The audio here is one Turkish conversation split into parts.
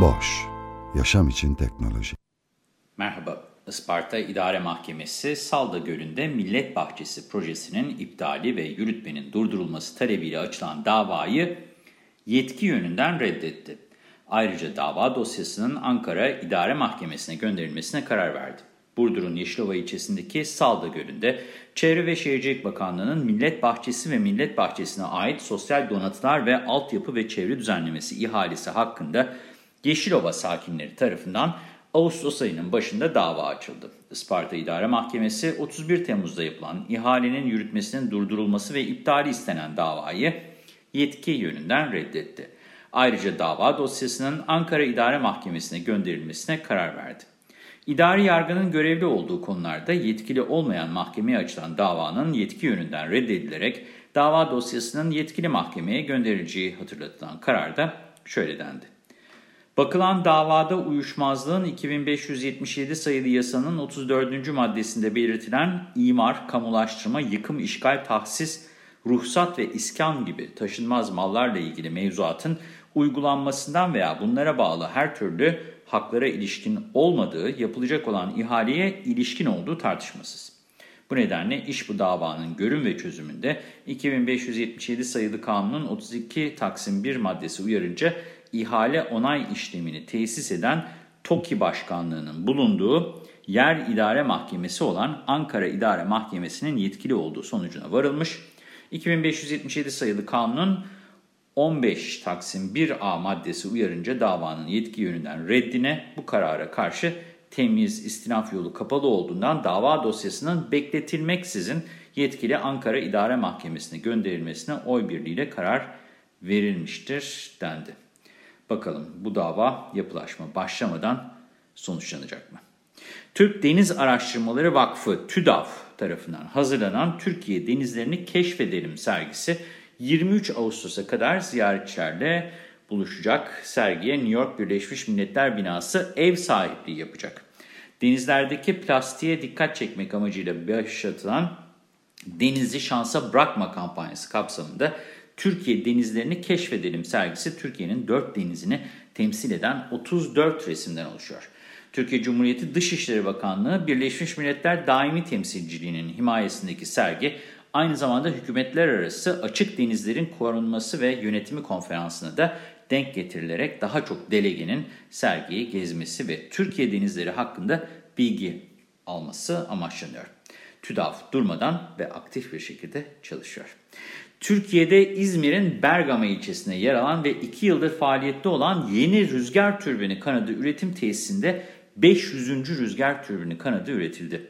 Boş, yaşam için teknoloji. Merhaba, Isparta İdare Mahkemesi Salda Gölü'nde Millet Bahçesi projesinin iptali ve yürütmenin durdurulması talebiyle açılan davayı yetki yönünden reddetti. Ayrıca dava dosyasının Ankara İdare Mahkemesi'ne gönderilmesine karar verdi. Burdur'un Yeşilova ilçesindeki Salda Gölü'nde Çevre ve Şehircilik Bakanlığı'nın Millet Bahçesi ve Millet Bahçesi'ne ait sosyal donatılar ve altyapı ve çevre düzenlemesi ihalesi hakkında Yeşilova sakinleri tarafından Ağustos ayının başında dava açıldı. Isparta İdare Mahkemesi 31 Temmuz'da yapılan ihalenin yürütmesinin durdurulması ve iptali istenen davayı yetki yönünden reddetti. Ayrıca dava dosyasının Ankara İdare Mahkemesi'ne gönderilmesine karar verdi. İdari yargının görevli olduğu konularda yetkili olmayan mahkemeye açılan davanın yetki yönünden reddedilerek dava dosyasının yetkili mahkemeye gönderileceği hatırlatılan kararda şöyle dendi. Bakılan davada uyuşmazlığın 2577 sayılı yasanın 34. maddesinde belirtilen imar, kamulaştırma, yıkım, işgal, tahsis, ruhsat ve iskan gibi taşınmaz mallarla ilgili mevzuatın uygulanmasından veya bunlara bağlı her türlü haklara ilişkin olmadığı yapılacak olan ihaleye ilişkin olduğu tartışmasız. Bu nedenle iş bu davanın görün ve çözümünde 2577 sayılı kanunun 32 Taksim 1 maddesi uyarınca ihale onay işlemini tesis eden TOKİ Başkanlığı'nın bulunduğu yer idare mahkemesi olan Ankara İdare Mahkemesi'nin yetkili olduğu sonucuna varılmış. 2577 sayılı kanunun 15 Taksim 1A maddesi uyarınca davanın yetki yönünden reddine bu karara karşı temiz istinaf yolu kapalı olduğundan dava dosyasının bekletilmeksizin yetkili Ankara İdare Mahkemesi'ne gönderilmesine oy birliğiyle karar verilmiştir dendi. Bakalım bu dava yapılaşma başlamadan sonuçlanacak mı? Türk Deniz Araştırmaları Vakfı TÜDAV tarafından hazırlanan Türkiye Denizlerini Keşfedelim sergisi 23 Ağustos'a kadar ziyaretçilerle buluşacak. Sergiye New York Birleşmiş Milletler binası ev sahipliği yapacak. Denizlerdeki plastiğe dikkat çekmek amacıyla başlatılan Denizi Şansa Bırakma kampanyası kapsamında Türkiye Denizlerini Keşfedelim sergisi Türkiye'nin dört denizini temsil eden 34 resimden oluşuyor. Türkiye Cumhuriyeti Dışişleri Bakanlığı Birleşmiş Milletler Daimi Temsilciliği'nin himayesindeki sergi aynı zamanda hükümetler arası açık denizlerin korunması ve yönetimi konferansına da denk getirilerek daha çok delegenin sergiyi gezmesi ve Türkiye denizleri hakkında bilgi alması amaçlanıyor. TÜDAF durmadan ve aktif bir şekilde çalışıyor. Türkiye'de İzmir'in Bergama ilçesine yer alan ve 2 yıldır faaliyette olan yeni rüzgar türbini kanadı üretim tesisinde 500. rüzgar türbini kanadı üretildi.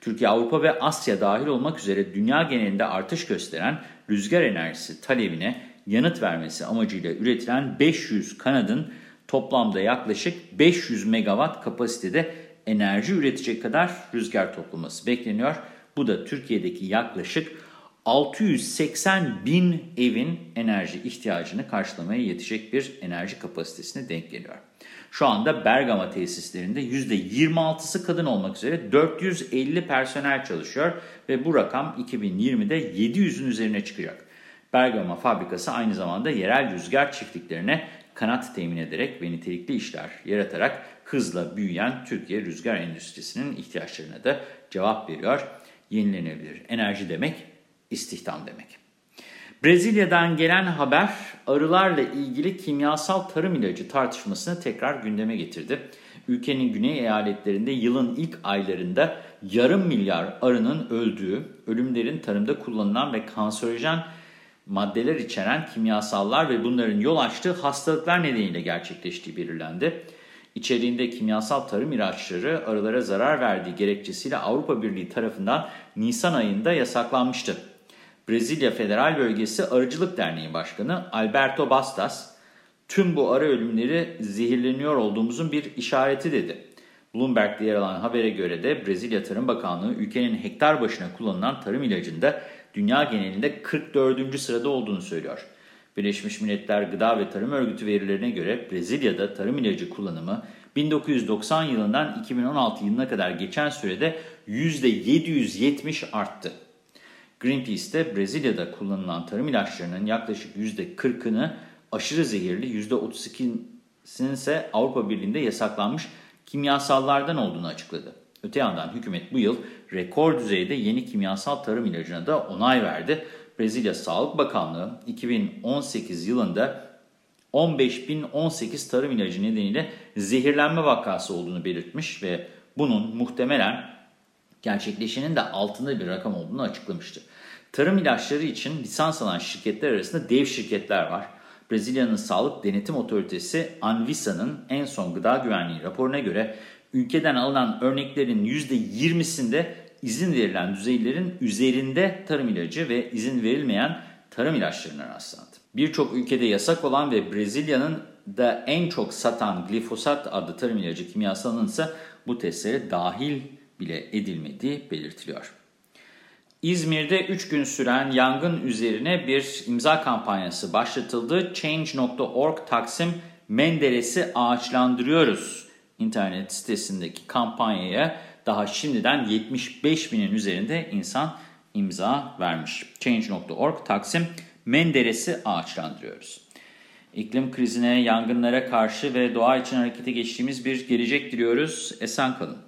Türkiye, Avrupa ve Asya dahil olmak üzere dünya genelinde artış gösteren rüzgar enerjisi talebine yanıt vermesi amacıyla üretilen 500 kanadın toplamda yaklaşık 500 megawatt kapasitede enerji üretecek kadar rüzgar toplaması bekleniyor. Bu da Türkiye'deki yaklaşık 680 bin evin enerji ihtiyacını karşılamaya yetecek bir enerji kapasitesine denk geliyor. Şu anda Bergama tesislerinde %26'sı kadın olmak üzere 450 personel çalışıyor ve bu rakam 2020'de 700'ün üzerine çıkacak. Bergama fabrikası aynı zamanda yerel rüzgar çiftliklerine kanat temin ederek ve nitelikli işler yaratarak hızla büyüyen Türkiye rüzgar endüstrisinin ihtiyaçlarına da cevap veriyor. Yenilenebilir enerji demek istihdam demek. Brezilya'dan gelen haber arılarla ilgili kimyasal tarım ilacı tartışmasını tekrar gündeme getirdi. Ülkenin güney eyaletlerinde yılın ilk aylarında yarım milyar arının öldüğü, ölümlerin tarımda kullanılan ve kanserojen maddeler içeren kimyasallar ve bunların yol açtığı hastalıklar nedeniyle gerçekleştiği belirlendi. İçeriğinde kimyasal tarım ilaçları arılara zarar verdiği gerekçesiyle Avrupa Birliği tarafından Nisan ayında yasaklanmıştı. Brezilya Federal Bölgesi Arıcılık Derneği Başkanı Alberto Bastas, tüm bu arı ölümleri zehirleniyor olduğumuzun bir işareti dedi. Bloomberg'de yer alan habere göre de Brezilya Tarım Bakanlığı ülkenin hektar başına kullanılan tarım ilacında dünya genelinde 44. sırada olduğunu söylüyor. Birleşmiş Milletler Gıda ve Tarım Örgütü verilerine göre Brezilya'da tarım ilacı kullanımı 1990 yılından 2016 yılına kadar geçen sürede %770 arttı. Greenpeace de Brezilya'da kullanılan tarım ilaçlarının yaklaşık %40'ını aşırı zehirli, %32'sinin ise Avrupa Birliği'nde yasaklanmış kimyasallardan olduğunu açıkladı. Öte yandan hükümet bu yıl rekor düzeyde yeni kimyasal tarım ilacına da onay verdi. Brezilya Sağlık Bakanlığı 2018 yılında 15.018 tarım ilacı nedeniyle zehirlenme vakası olduğunu belirtmiş ve bunun muhtemelen gerçekleşenin de altında bir rakam olduğunu açıklamıştı. Tarım ilaçları için lisans alan şirketler arasında dev şirketler var. Brezilya'nın Sağlık Denetim Otoritesi Anvisa'nın en son gıda güvenliği raporuna göre ülkeden alınan örneklerin %20'sinde izin verilen düzeylerin üzerinde tarım ilacı ve izin verilmeyen tarım ilaçlarına rastlandı. Birçok ülkede yasak olan ve Brezilya'nın da en çok satan glifosat adlı tarım ilacı kimyasalının ise bu testlere dahil bile edilmediği belirtiliyor. İzmir'de 3 gün süren yangın üzerine bir imza kampanyası başlatıldı. Change.org Taksim Menderes'i ağaçlandırıyoruz internet sitesindeki kampanyaya daha şimdiden 75 binin üzerinde insan imza vermiş. Change.org Taksim Menderes'i ağaçlandırıyoruz. İklim krizine, yangınlara karşı ve doğa için harekete geçtiğimiz bir gelecek diliyoruz. Esen kalın.